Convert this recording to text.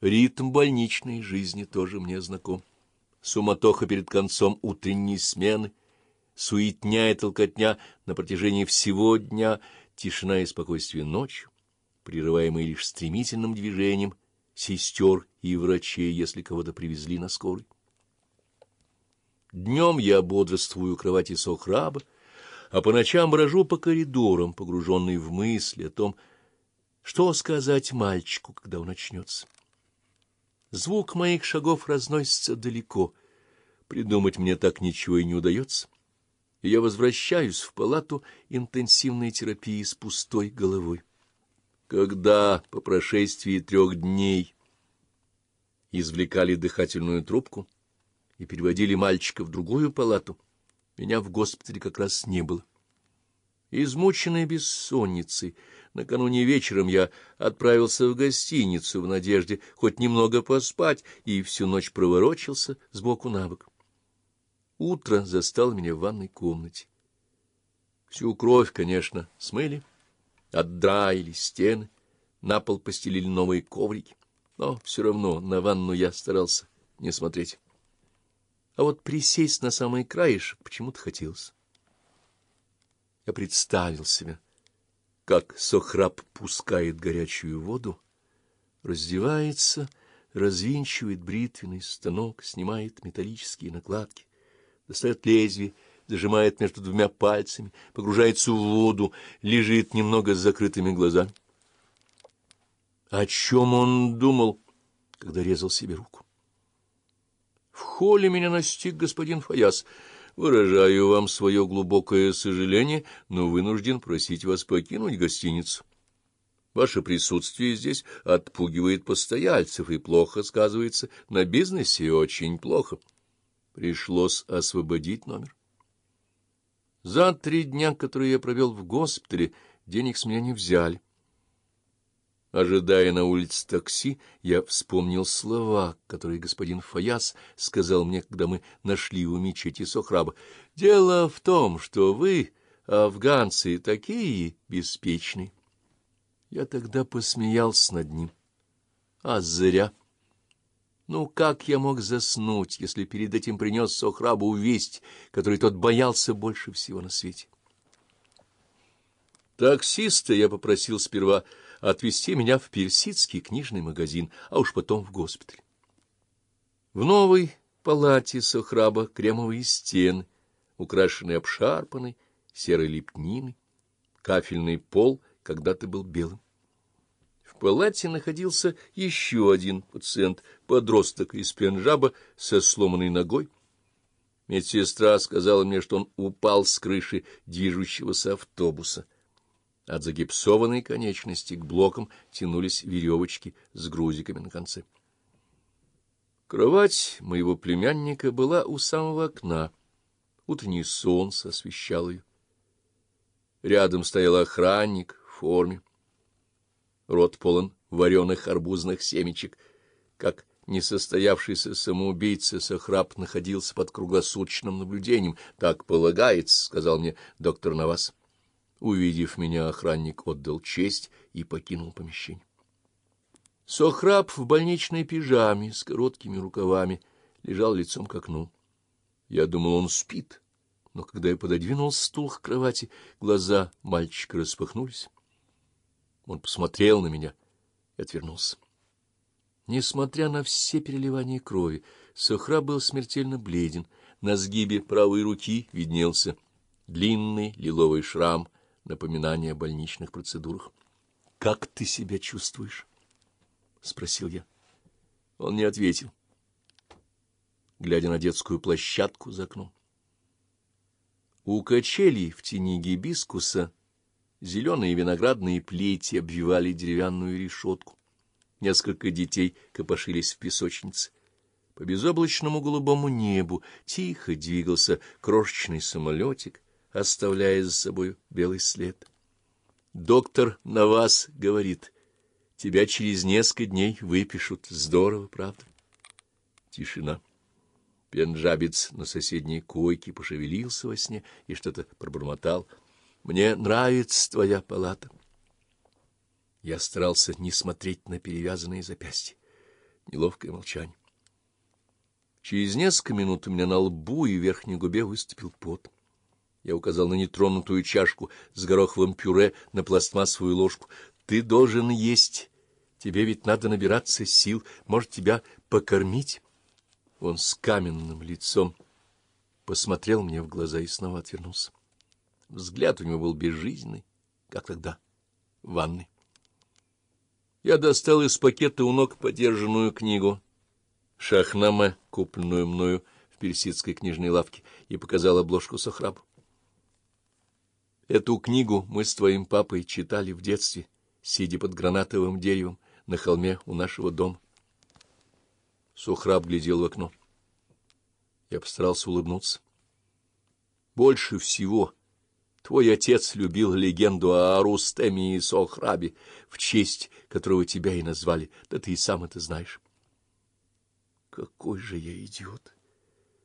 Ритм больничной жизни тоже мне знаком. Суматоха перед концом утренней смены, суетня и толкотня на протяжении всего дня, тишина и спокойствие ночью, прерываемые лишь стремительным движением сестер и врачей, если кого-то привезли на скорой. Днем я бодрствую у кровати Сохраба, а по ночам брожу по коридорам, погруженный в мысли о том, что сказать мальчику, когда он начнется. Звук моих шагов разносится далеко. Придумать мне так ничего и не удается. И я возвращаюсь в палату интенсивной терапии с пустой головой. Когда по прошествии трех дней извлекали дыхательную трубку и переводили мальчика в другую палату, меня в госпитале как раз не было. Измученный бессонницей, накануне вечером я отправился в гостиницу в надежде хоть немного поспать и всю ночь проворочился сбоку на бок. Утро застало меня в ванной комнате. Всю кровь, конечно, смыли, отдраили стены, на пол постелили новые коврики, но все равно на ванну я старался не смотреть. А вот присесть на самый краешек почему-то хотелось. Я представил себе, как Сохраб пускает горячую воду, раздевается, развинчивает бритвенный станок, снимает металлические накладки, достает лезвие, зажимает между двумя пальцами, погружается в воду, лежит немного с закрытыми глазами. О чем он думал, когда резал себе руку? В холле меня настиг господин Фаяс — Выражаю вам свое глубокое сожаление, но вынужден просить вас покинуть гостиницу. Ваше присутствие здесь отпугивает постояльцев и плохо сказывается на бизнесе, очень плохо. Пришлось освободить номер. За три дня, которые я провел в госпитале, денег с меня не взяли. Ожидая на улице такси, я вспомнил слова, которые господин Фаяс сказал мне, когда мы нашли у мечети Сохраба. «Дело в том, что вы, афганцы, такие беспечные». Я тогда посмеялся над ним. А зря. Ну, как я мог заснуть, если перед этим принес Сохрабу весть, которой тот боялся больше всего на свете? Таксиста я попросил сперва отвезти меня в персидский книжный магазин, а уж потом в госпиталь. В новой палате Сохраба кремовые стены, украшенные обшарпанной серой лепниной, кафельный пол когда-то был белым. В палате находился еще один пациент, подросток из Пенджаба со сломанной ногой. Медсестра сказала мне, что он упал с крыши движущегося автобуса — от загипсованной конечности к блокам тянулись веревочки с грузиками на конце. Кровать моего племянника была у самого окна. Утреннее солнце освещало ее. Рядом стоял охранник в форме. Рот полон вареных арбузных семечек. Как несостоявшийся самоубийца Сахраб находился под круглосуточным наблюдением. «Так полагается», — сказал мне доктор Навас. Увидев меня, охранник отдал честь и покинул помещение. Сохраб в больничной пижаме с короткими рукавами лежал лицом к окну. Я думал, он спит, но когда я пододвинул стул к кровати, глаза мальчика распахнулись. Он посмотрел на меня и отвернулся. Несмотря на все переливания крови, Сохраб был смертельно бледен. На сгибе правой руки виднелся длинный лиловый шрам — напоминание о больничных процедурах. — Как ты себя чувствуешь? — спросил я. Он не ответил, глядя на детскую площадку за окном. У качелей в тени гибискуса зеленые виноградные плети обвивали деревянную решетку. Несколько детей копошились в песочнице. По безоблачному голубому небу тихо двигался крошечный самолетик — оставляя за собой белый след. Доктор на вас говорит, тебя через несколько дней выпишут. Здорово, правда? Тишина. Пенджабец на соседней койке пошевелился во сне и что-то пробормотал. Мне нравится твоя палата. Я старался не смотреть на перевязанные запястья. неловкое молчание. Через несколько минут у меня на лбу и верхней губе выступил пот. Я указал на нетронутую чашку с гороховым пюре на пластмассовую ложку. — Ты должен есть. Тебе ведь надо набираться сил. Может, тебя покормить? Он с каменным лицом посмотрел мне в глаза и снова отвернулся. Взгляд у него был безжизненный, как тогда, в ванной. Я достал из пакета у ног подержанную книгу Шахнама, купленную мною в персидской книжной лавке, и показал обложку Сохрабу. Эту книгу мы с твоим папой читали в детстве, сидя под гранатовым деревом на холме у нашего дома. Сухраб глядел в окно. Я постарался улыбнуться. Больше всего твой отец любил легенду о Рустеме и Сохрабе, в честь которого тебя и назвали, да ты и сам это знаешь. Какой же я идиот!